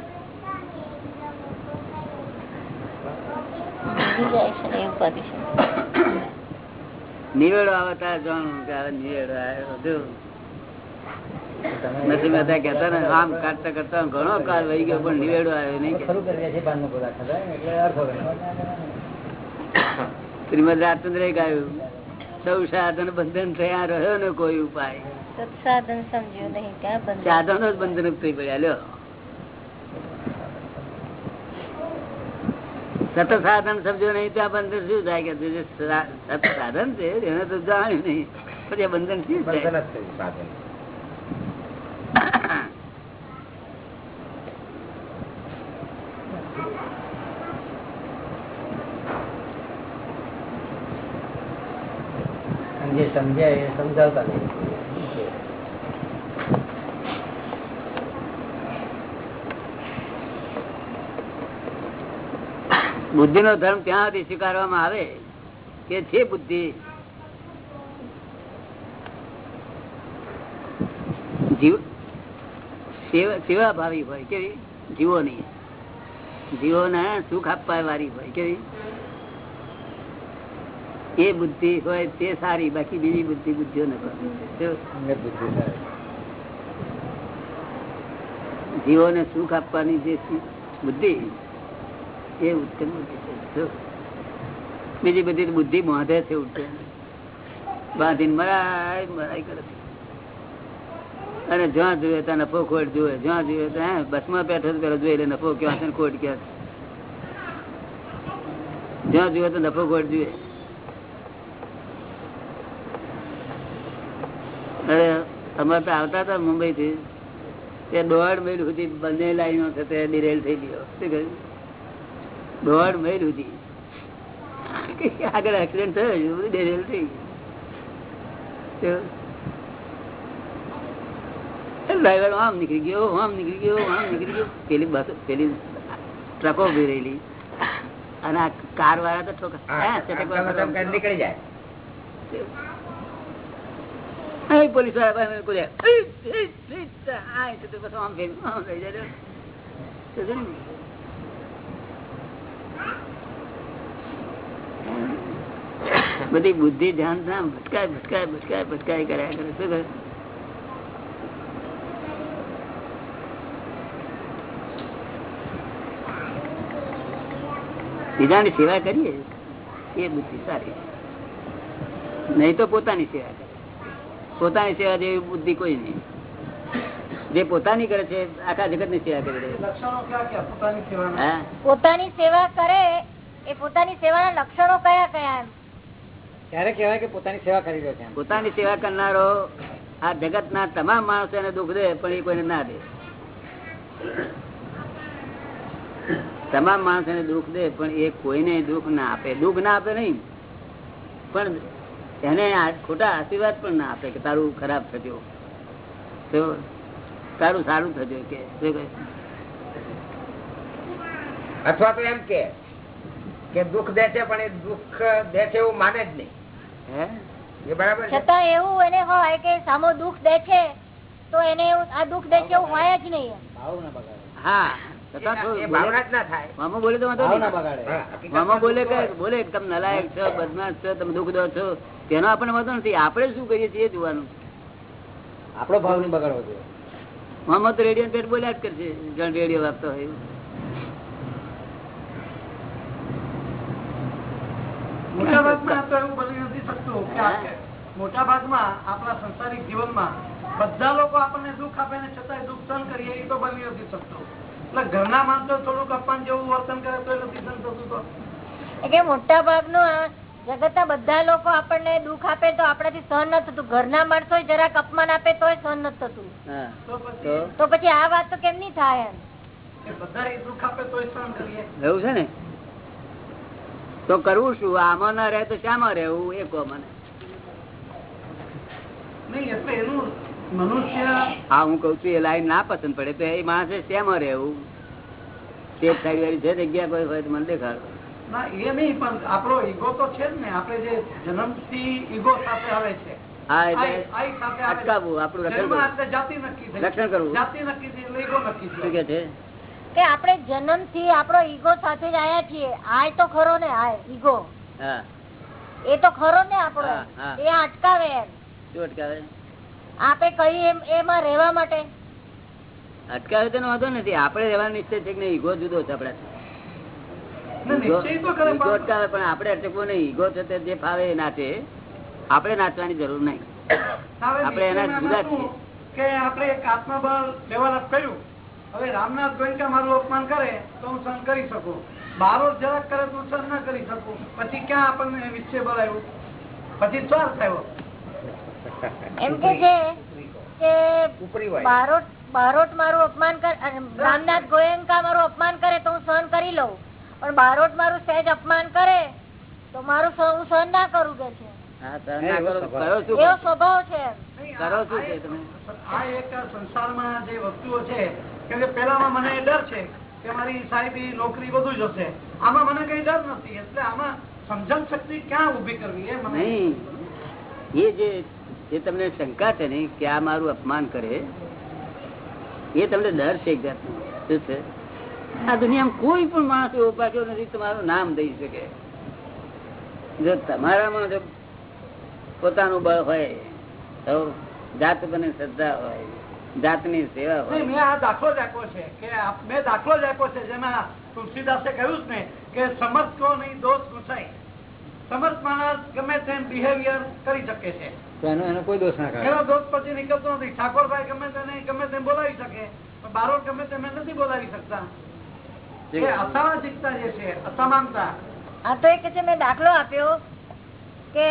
નિવેડો આવતા કે નિવેડો આવ્યો જો. નથી બધા કેતા ને આમ કાઢતા કરતા ઘણો કાળ વહી ગયો પણ નિવેડો આવ્યો નહીં. શ્રીમદ રાજચંદ્ર ગાયું સૌ સાધન બંધન થયા રહ્યો ને કોઈ ઉપાય. સાધન સમજ્યું નહીં સાધનો જ બંધન થઈ પડ્યા લ્યો. સત સાધન સમજો નહીં ત્યાં બંધન શું થાય કે જે સત સાધન છે એને તો જાણ્યું નહીં. પછી આ બંધન શું થાય અને જે સમજ્યા સમજાવતા નહીં. બુદ્ધિ નો ધર્મ ત્યાં સ્વીકારવામાં આવે કે છે બુદ્ધિ? જીવ સેવા ભાવી હોય કેવી? જીવો ની જીવો ને સુખ આપવા વાળી હોય કેવી? એ બુદ્ધિ હોય તે સારી બાકી બીજી બુદ્ધિ બુદ્ધિઓ ન અમને બુદ્ધિ સારી. જીવોને સુખ આપવાની જે બુદ્ધિ એ ઉત્તમ બુદ્ધિ છે જો. બીજી બધી તો બુદ્ધિ મોઢે છે ઉઠે બાંધીને મરાય મરાય કરે છે. અને જ્યાં જોઈએ ત્યાં નફો ખોટ જોવે જ્યાં જોઈએ ત્યાં બસમાં બેઠો તો પેલો જોઈ લે નફો ક્યાં છે ને ખોટ ક્યાં છે જ્યાં જોઈએ તો નફો ખોટ જોઈએ અરે અમારે તો આવતા હતા મુંબઈ થી ત્યાં દોઢ મહિલ સુધી બંને લાઈનો છે ડિરેલ થઈ ગયો. શું કહ્યું? દોઢ મહિલ સુધી. આગળ એક્સિડન્ટ થયો બધું ડિરેલ થઈ ગયું. ડ્રાઈવર આમ નીકળી ગયો આમ નીકળી ગયો આમ નીકળી ગયો. પેલી બસ પેલી ટ્રકો ઊભી રહેલી. અને કાર વાળા તો ઠોકા નીકળી જાય. અહીં પોલીસ. બધી બુદ્ધિ ધ્યાન ના ભટકાય ભટકાય ભટકાય ભટકાય કર્યા કરે શું કરે બીજાની સેવા કરીએ એ બુદ્ધિ સારી નહીં તો પોતાની સેવા કરે પોતાની સેવા જેવી બુદ્ધિ કોઈ નહીં. જે પોતાની કરે છે આખા જગતની સેવા કરી રહી લક્ષણો ક્યાં ક્યાં? પોતાની સેવાના? હા? પોતાની સેવા કરે એ પોતાની સેવા લક્ષણો કયા કયા ત્યારે કે પોતાની સેવા કરી રહ્યો છે પોતાની સેવા કરનારો આ જગત ના તમામ માણસોને દુઃખ દે પણ એ કોઈને ના દે. તમામ માણસોને દુઃખ દે પણ એ કોઈને દુઃખ ના આપે. દુઃખ ના આપે નહીં. પણ એને ખોટા આશીર્વાદ પણ ના આપે કે તારું ખરાબ થજો. તારું સારું થજો કે. અથવા તો એમ કે કે દુઃખ દે છે પણ એ દુઃખ દે છે એવું માને જ નહીં. હે? એ બરાબર છતાં એવું એને હોય કે સામો દુઃખ દે છે તો એને એવું આ દુઃખ દે છે એવું હોય જ નહીં. હા. છતાં મામા બોલે તો મામા બોલે કે બોલે તમે નલાયક છો બદમાશ છો તમે દુઃખ દો છો. તેનો આપણને વાંધો નથી. આપણે શું કરીએ છીએ જોવાનું. આપણો ભાવ નહીં બગાડવો જોઈએ. મામા તો રેડિયો પેટ બોલ્યા જ કરશે. જણ રેડિયો વાગતો હોય મોટા ભાગમાં તો એવું બની નથી શકતું કે આ- મોટા ભાગમાં આપણા સંસારિક જીવનમાં બધા લોકો આપણને દુઃખ આપે ને છતાંય દુઃખ સહન કરીએ એ તો બની નથી શકતું. ઘરના માણસો થોડુંક અપમાન જેવું વર્તન કરે તો એ નથી થતું તો. એટલે કે મોટા ભાગનું આ જગતના બધા લોકો આપણને દુઃખ આપે તો આપણાથી સહન ન થતું. ઘરના માણસો જરાક અપમાન આપે તો સહન ન થતું. તો તો? પછી આ વાત તો કેમ નહીં થાય એમ? એ બધા એ દુઃખ આપે તો સહન કરીએ. એવું છે ને? તો કરવું શું? આમાં ના રહે તો શામાં રહેવું? એ કહો મને નહીં એટલે એનું હા હું કઉ છું એ લાઈન ના પસંદ પડે તો એ માણસે શેમાં રહેવું? તે સાઈડ વાળી છે જગ્યા કોઈ હોય તો મને દેખાડો. ના એ નહીં પણ આપણો ઈગો તો છે ને આપણે જે જન્મથી ઈગો સાથે આવે છે હા આઈ- એટલે આઈ સાથે આવે છે. અટકાવવું આપણું રક્ષણ જન્મથી આપણો ઈગો સાથે જ આયા છીએ. આય તો ખરો ને આય ઈગો. હા. એ તો ખરો ને આપણો. એ અટકાવે એમ. શું અટકાવે? આપે કહી એમાં રહેવા માટે? અટકાવે તેનો વાંધો નથી. આપણે રહેવાનો નિશ્ચય છે કે નહીં? ઈગો જુદો છે આપડે ના, નિશ્ચય તો કરે ઈગો પણ- અટકાવે પણ આપણે અટકવો નહીં. ઈગો છે તે જે ફાવે એ નાચે. આપણે નાચવાની જરૂર નહીં. હવે આપણે એના જુદા છીએ. કે આપણે એક આત્મબળ ડેવલપ કર્યું. હવે રામનાથ ગોયંકા મારું અપમાન કરે તો હું સહન કરી શકું. બારો જરાક કરે તો સહન ના કરી શકું. પછી ક્યાં આપણને નિશ્ચય બળ આવ્યું? પછી સ્વાર્થ આવ્યો. એમ કે છે કે બારોટ બારોટ મારું અપમાન કરે રામનાથ ગોયંકા મારું અપમાન કરે તો હું સહન કરી લઉં. પણ બારોટ મારું સહેજ અપમાન કરે તો મારું હું સહન ના કરું કે છે? હા સહન ના કરો તો કરો શું એવો સ્વભાવ છે એમ. નહીં, કરો આ- શું આ છે એક- તમે? આ એક સંસારમાં જે વસ્તુઓ છે કેમ કે પેલામાં મને ડર છે કે મારી સાહેબી નોકરી બધું જ હશે આમાં મને કઈ ડર નથી એટલે આમાં સમજણ શક્તિ ક્યાં ઊભી કરવી એ મને એ જે જે તમને શંકા છે ને કે આ મારું અપમાન કરે એ તમને ડર છે એક જાતનો. શું છે? આ દુનિયામાં કોઈ પણ માણસ એવો પાક્યો નથી તમારું નામ દઈ શકે. જો તમારામાં જો પોતાનું બળ હોય તો જાત બને શ્રદ્ધા હોય જાતની સેવા હોય. મેં આ દાખલો જ આપ્યો છે કે મેં દાખલો જ આપ્યો છે જેમાં તુલસીદાસે કહ્યું જ ને કે સમર્થ કો નહીં દોષ ગુસાય સમર્થ માણસ ગમે તેમ બિહેવિયર કરી શકે છે. એનો એનો કોઈ દોષ ના એનો દોષ પછી નીકળતો નથી. ઠાકોરભાઈ ગમે તેને ગમે તેમ બોલાવી શકે. પણ બારોટ ગમે તેમ નથી બોલાવી શકતા. અસામાજિકતા જે છે અસમાનતા. આ તો એક છે મેં દાખલો આપ્યો કે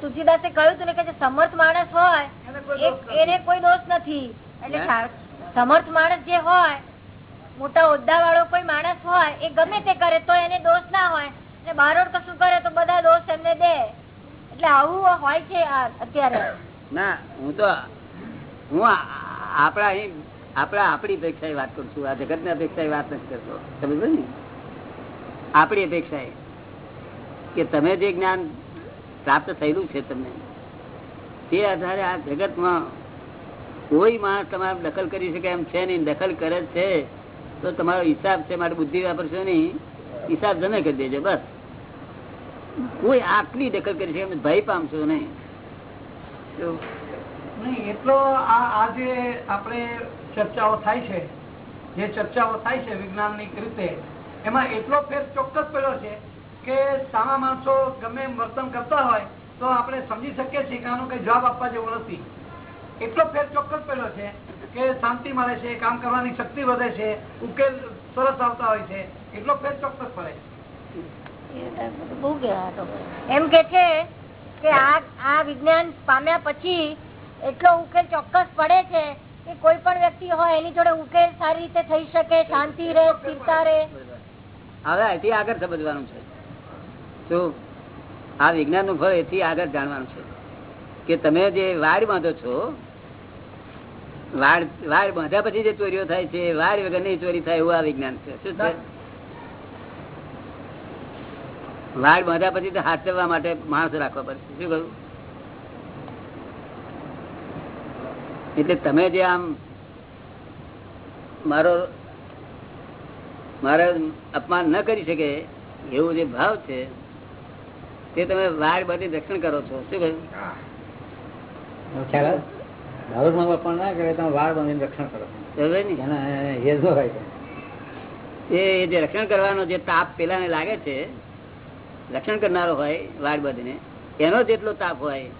તુલસીદાસે કહ્યું હતું ને કે સમર્થ માણસ હોય એને કોઈ દોષ નથી. એને કોઈ દોષ નથી. એટલે સમર્થ માણસ જે હોય મોટા હોદ્દા વાળો કોઈ માણસ હોય એ ગમે તે કરે તો એને દોષ ના હોય. અને બારોડ કશું કરે તો બધા દોષ એમને દે. એટલે આવું હોય છે અત્યારે. ના, હું તો હું આપડા અહીં આપણા આપણી અપેક્ષાએ વાત કરું છું. આ જગતની અપેક્ષાએ વાત નથી કરતો. સમજો ને? આપણી અપેક્ષાએ. કે તમે જે જ્ઞાન પ્રાપ્ત થયેલું છે તમને, તે આધારે આ જગતમાં કોઈ માણસ તમારે દખલ કરી શકે એમ છે નહીં. દખલ કરે છે. તો તમારો હિસાબ છે માટે બુદ્ધિ વાપરશો નહીં. હિસાબ જમે કરી દેજો, બસ. કોઈ આટલી દખલ કરી શકે ભય પામશો નહીં. એટલો આ આપણે ચર્ચાઓ થાય છે, જે ચર્ચાઓ થાય છે વૈજ્ઞાનિક રીતે, એમાં એટલો ફેર ચોક્કસ પડ્યો છે કે સામા માણસો ગમે વર્તન કરતા હોય, તો આપણે સમજી શકીએ છીએ કે આનો કઈ જવાબ આપવા જેવો નથી. એટલો ફેર ચોક્કસ પડ્યો છે કે શાંતિ મળે છે, કામ કરવાની શક્તિ વધે છે, ઉકેલ સરસ આવતા હોય છે. એટલો ફેર ચોક્કસ પડે બહુ એમ કે છે કે આ આ વિજ્ઞાન પામ્યા પછી એટલો ઉકેલ ચોક્કસ પડે છે કે કોઈ પણ વ્યક્તિ હોય એની જોડે ઉકેલ સારી રીતે થઈ શકે શાંતિ રહે સ્થિરતા રહે. હવે એથી આગળ સમજવાનું છે. શું આ વિજ્ઞાનનું ફળ એથી આગળ જાણવાનું છે કે તમે જે વાડ બાંધો છો વાડ વાડ બાંધ્યા પછી જે ચોરીઓ થાય છે વાડ વગરની ચોરી થાય એવું આ વિજ્ઞાન છે. શું છે? વાડ બાંધ્યા પછી તો હાચવવા માટે માણસો રાખવા પડશે શું કહ્યું એટલે તમે જે આમ મારો મારે અપમાન ન કરી શકે એવો જે ભાવ છે તે તમે વાડ બધી રક્ષણ કરો છો. શું કહ્યું? ખ્યાલ આવે? દારૂમાં ના કરે તમે વાળ બાંધીને રક્ષણ કરો. એ જે રક્ષણ કરવાનો જે તાપ પેલાને લાગે છે રક્ષણ કરનારો હોય વાડ બધીને, એનો જેટલો તાપ હોય.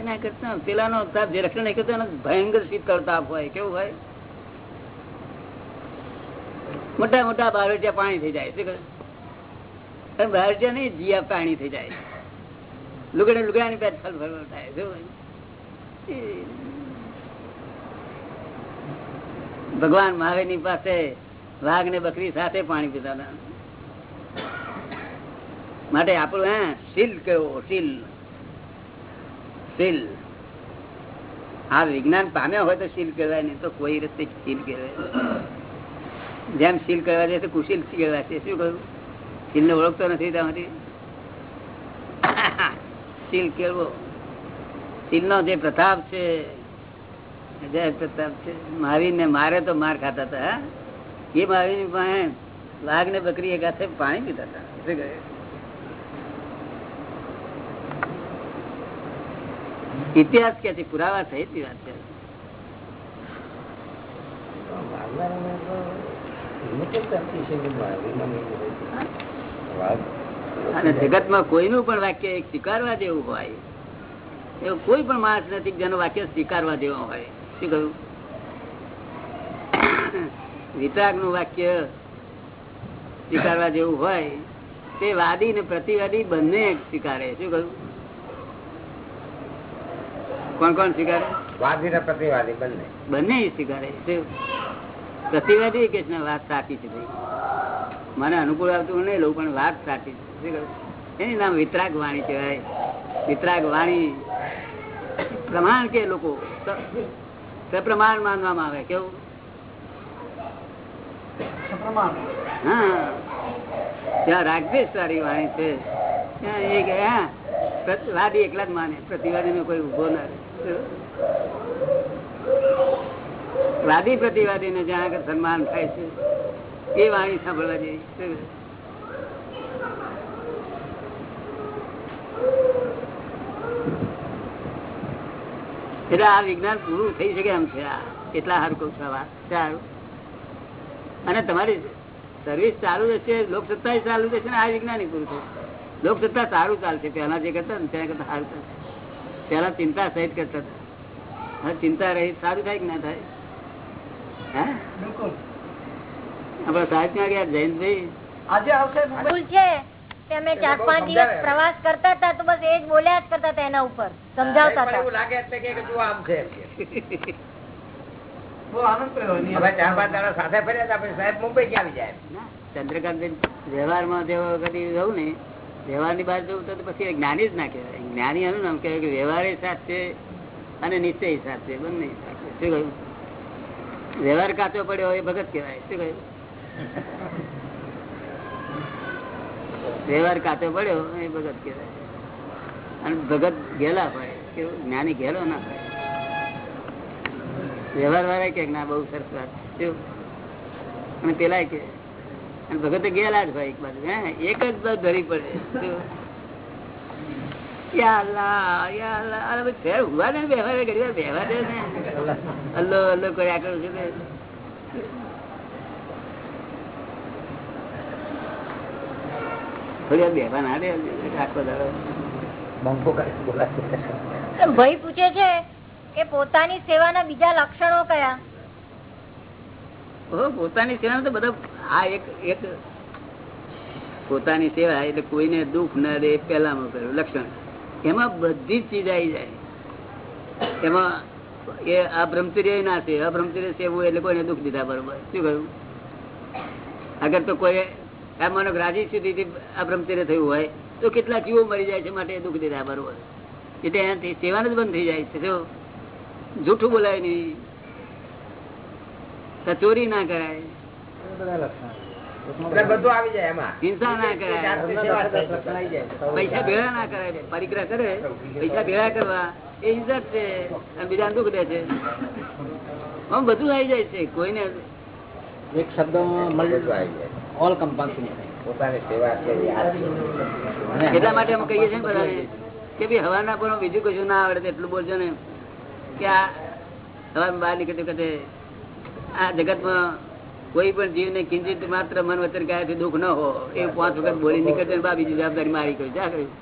એના કરતા પેલાનો તાપ જે રક્ષણ નહીં કરતો ભયંકર શીતળ તાપ હોય, કેવું હોય? મોટા મોટા બારવટિયા પાણી થઈ જાય, શું? બારવટિયા નહીં, જીયા પાણી થઈ જાય. લુગડે લુગડાની પેટ ફલ ફલ થાય ભગવાન મહાવીરની પાસે વાઘ ને બકરી સાથે પાણી પીતા માટે આપણું હે શીલ કેવો શીલ શીલ આ વિજ્ઞાન પામ્યા હોય તો શીલ કહેવાય, નહીં તો કોઈ રીતે શીલ કહેવાય. જેમ શીલ કહેવાય છે કુશીલ કહેવાય છે શું કહ્યું? શીલ ને ઓળખતો નથી તમારી? શીલ કેળવો શીલ નો જે પ્રતાપ છે જય પ્રતાપ છે મહાવીર ને મારે તો માર ખાતા હતા એ મહાવીર પાસે વાઘ ને બકરી એક હાથે પાણી પીતા હતા. શું કહે? ઇતિહાસ કે પુરાવા સહિત વાત છે. અને જગતમાં કોઈનું પણ વાક્ય સ્વીકારવા જેવું હોય, એવું કોઈ પણ માણસ નથી જેનું વાક્ય સ્વીકારવા જેવું હોય. શું કહ્યું? વિતરાગનું વાક્ય સ્વીકારવા જેવું હોય, તે વાદી ને પ્રતિવાદી બંને સ્વીકારે. શું કહ્યું? કોણ કોણ સ્વીકારે વાદી ને પ્રતિવાદી બંને. બંને સ્વીકારે પ્રતિવાદી કે વાત સાચી છે ભાઈ. મને અનુકૂળ આવતું નહીં લઉં પણ વાત સાચી છે. એની નામ વિતરાગ વાણી કહેવાય. વિતરાગ વાણી પ્રમાણ કે લોકો? સપ્રમાણ માનવામાં આવે. કેવું? હા. ત્યાં રાગદેશ વાળી વાણી છે. ત્યાં એ પ્રત- વાદી એકલા જ માને. પ્રતિવાદી કોઈ ઊભો ના રહે વાદી પ્રતિવાદી ને જ્યાં આગળ સન્માન થાય છે, એ વાણી સાંભળવા જેવી એટલે આ વિજ્ઞાન પૂરું થઈ શકે એમ છે. આ એટલા સારું કઉ છું સારું. અને તમારી સર્વિસ ચાલુ રહેશે લોકસત્તા ચાલુ રહેશે ને આ વિજ્ઞાન પૂરું થશે. લોકસત્તા સારું ચાલશે પેલા જે કરતા ને તેના કરતા સારું ચાલશે. પેલા ચિંતા સહિત કરતા હવે ચિંતા રહી સારું થાય કે ના થાય? હે? આપડા સાહેબ ક્યાં ગયા? જયંતભાઈ? આજે આવશે મુંબઈ. ભૂલ છે. કે અમે ચાર પાંચ દિવસ પ્રવાસ કરતા હતા તો બસ એ જ બોલ્યા જ કરતા હતા એના ઉપર. સમજાવતા પણ એવું લાગે એટલે કે જો આમ છે. ચંદ્રકાંત વ્યવહારમાં જેવો કદી રહું ને વ્યવહારની બહાર જવું તો પછી જ્ઞાની જ ના કહેવાય. જ્ઞાની એનું નામ કહેવાય કે વ્યવહારે સાચે અને નિશ્ચય છે. બંને શું કહ્યું? વ્યવહાર કાચો પડ્યો એ ભગત કહેવાય. શું કહ્યું? વ્યવહાર કાચો પડ્યો એ ભગત કહેવાય. અને ભગત ગેલા હોય કેવું જ્ઞાની ગેલો ના હોય. વ્યવહાર વાળા કે ના, બહુ સરસ વાત. અને પેલા કે ભગત ગયેલા જ હોય એક બાજુ હે? એક જ બાજુ ધરી પડે. ભાઈ અલ્લો અલ્લો કર્યા કરું છું પૂછે છે કે પોતાની સેવાના બીજા લક્ષણો કયા? પોતાની સેવા તો બધા આ એક એક પોતાની સેવા એટલે કોઈને દુઃખ ન રે પહેલામાં કર્યું, લક્ષણ. એમાં બધી જ ચીજ આવી જાય. એમાં એ આ બ્રહ્મચર્ય ના છે અબ્રહ્મચર્ય સેવું એટલે કોઈને દુઃખ દીધા બરોબર. શું કહ્યું? અગર તો કોઈ આ માનો રાજી સુધીથી આ બ્રહ્મચર્ય થયું હોય, તો કેટલા જીવો મરી જાય છે માટે દુઃખ દીધા બરોબર. એટલે એનાથી સેવાનું જ બંધ થઈ જાય છે. જો જૂઠું બોલાય નહીં. ચોરી ના કરાય. બધા એટલે બધું આવી જાય એમાં. હિંસા ના કરાય. જાતની સેવા થાય. લક્ષણ આવી જાય પૈસા ભેળા ના કરાય પરિક્રમા કરે પૈસા ભેળા કરવા એ હિંસા છે અને બીજા દુઃખ દે છે. આમ બધું આવી જાય છે કોઈને એક શબ્દમાં બધું આવી જાય ઓલ કમ્પાન્સિંગ પોતાની સેવા છે એ આ છે. એટલા માટે અમે કહીએ છીએ ને બધાને કે ભાઈ હવાના પણ બીજું કશું ના આવડે તો એટલું બોલજો ને. કે આ હવામાં બહાર નીકળતી વખતે આ જગતમાં કોઈ પણ જીવને કિંચિત માત્ર મન વચન કયા દુઃખ ન હો એ પાંચ વખત બોલી નીકળશે બા બીજી જવાબદારી મારી કરી. જા કર્યું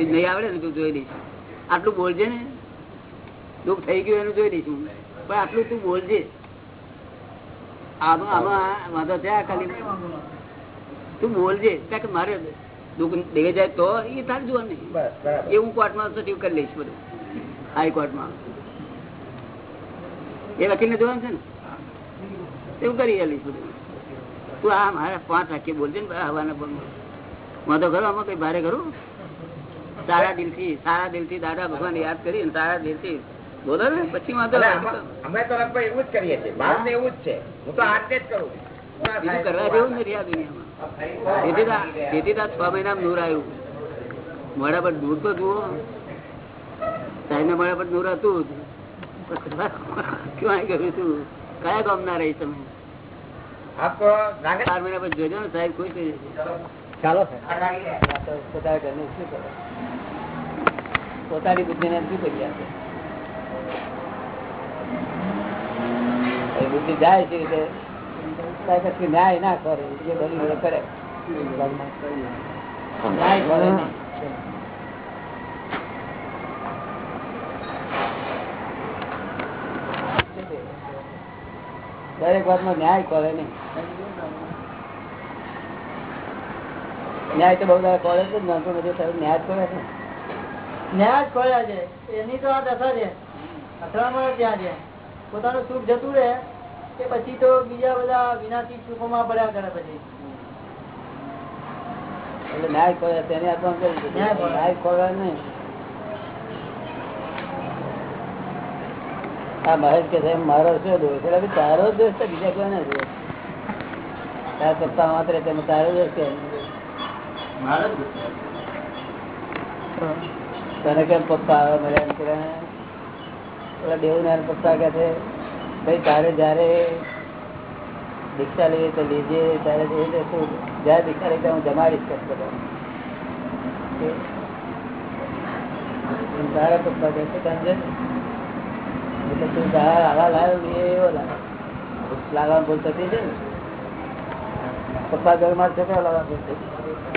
એ નહીં આવડે ને તું જોઈ દઈશ આટલું બોલજે ને. દુઃખ થઈ ગયું એનું જોઈ દઈશું પણ આટલું તું બોલજે. આમાં આમાં વાંધો છે આ ખાલી. તું બોલજે. ક્યાંક મારે દુઃખ દેવે જાય તો એ તારે જોવા નહીં. એ હું કોર્ટમાં સચિવ કરી લઈશ બધું. હાઈકોર્ટમાં એ વકીલને જોવાનું છે ને? એવું કરી લઈશ તું આ મારે પાંચ વાક્ય બોલજે ને હવાના પણ વાંધો ખરો આમાં કઈ ભારે ખરું સારા દિલથી સારા દિલથી દાદા ભગવાન યાદ કરી સારા દિલથી બોલો ને પછી વાંધો અમે તો લગભગ એવું જ કરીએ છીએ. મારું તો એવું જ છે. હું તો આટલે જ કરું બીજું કરવા જેવું નથી આ દુનિયામાં. તેથી તો તો છ મહિના નૂર આવ્યું. મોડા પર નૂર તો જુઓ. સાહેબ મોડા પર નૂર હતું. ક્યાં ગયું તું કયા ગામ ના રહી તમે? ચાર મહિના પછી જોજો ને સાહેબ ખુશ થઈ જશે ચાલો. સાહેબ. પોતાના ઘરને શું કરે? પોતાની બુદ્ધિને શું કરી આપે બુદ્ધિ જાય છે એટલે ન્યાય ના કરે જે બની કરે ન્યાય કરે નહીં દરેક વાતમાં ન્યાય કરે નહીં. ન્યાય તો બહુ દાદા નથી થયું ન્યાય જ કરે છે. ન્યાય જ ખોળ્યા છે. એની તો આ દશા છે. અથડામણ જ ત્યાં છે. પોતાનું સુખ જતું રહે કે પછી તો બીજા બધા વિનાશી સુખોમાં પડ્યા કરે પછી. એટલે ન્યાય કરે તેની આત્મા. ન્યાય ખોરવા નહીં. આ મહેશ કે સાહેબ મારો શું દોષ? એટલે તારો દોષ તો બીજા કોઈ નથી દોષ? તારા પપ્પા માત્ર તેમાં તારો દોષ કે તને કેમ પપ્પા આવે મળે એમ કરે ઓલા દેવનાર પપ્પા કહે છે ભાઈ તારે જયારે દીક્ષા લેવી તો લીજે ત્યારે એ રીતે શું જયારે દીક્ષા લઈ હું જમાડીશ કે બધા તારા પપ્પા કહે છે તું તારા આવા એવો લાવ્યો લાવવા ભૂલ થતી છે ને? પપ્પા ઘરમાં છોકરા લાવવા ભૂલ થતી?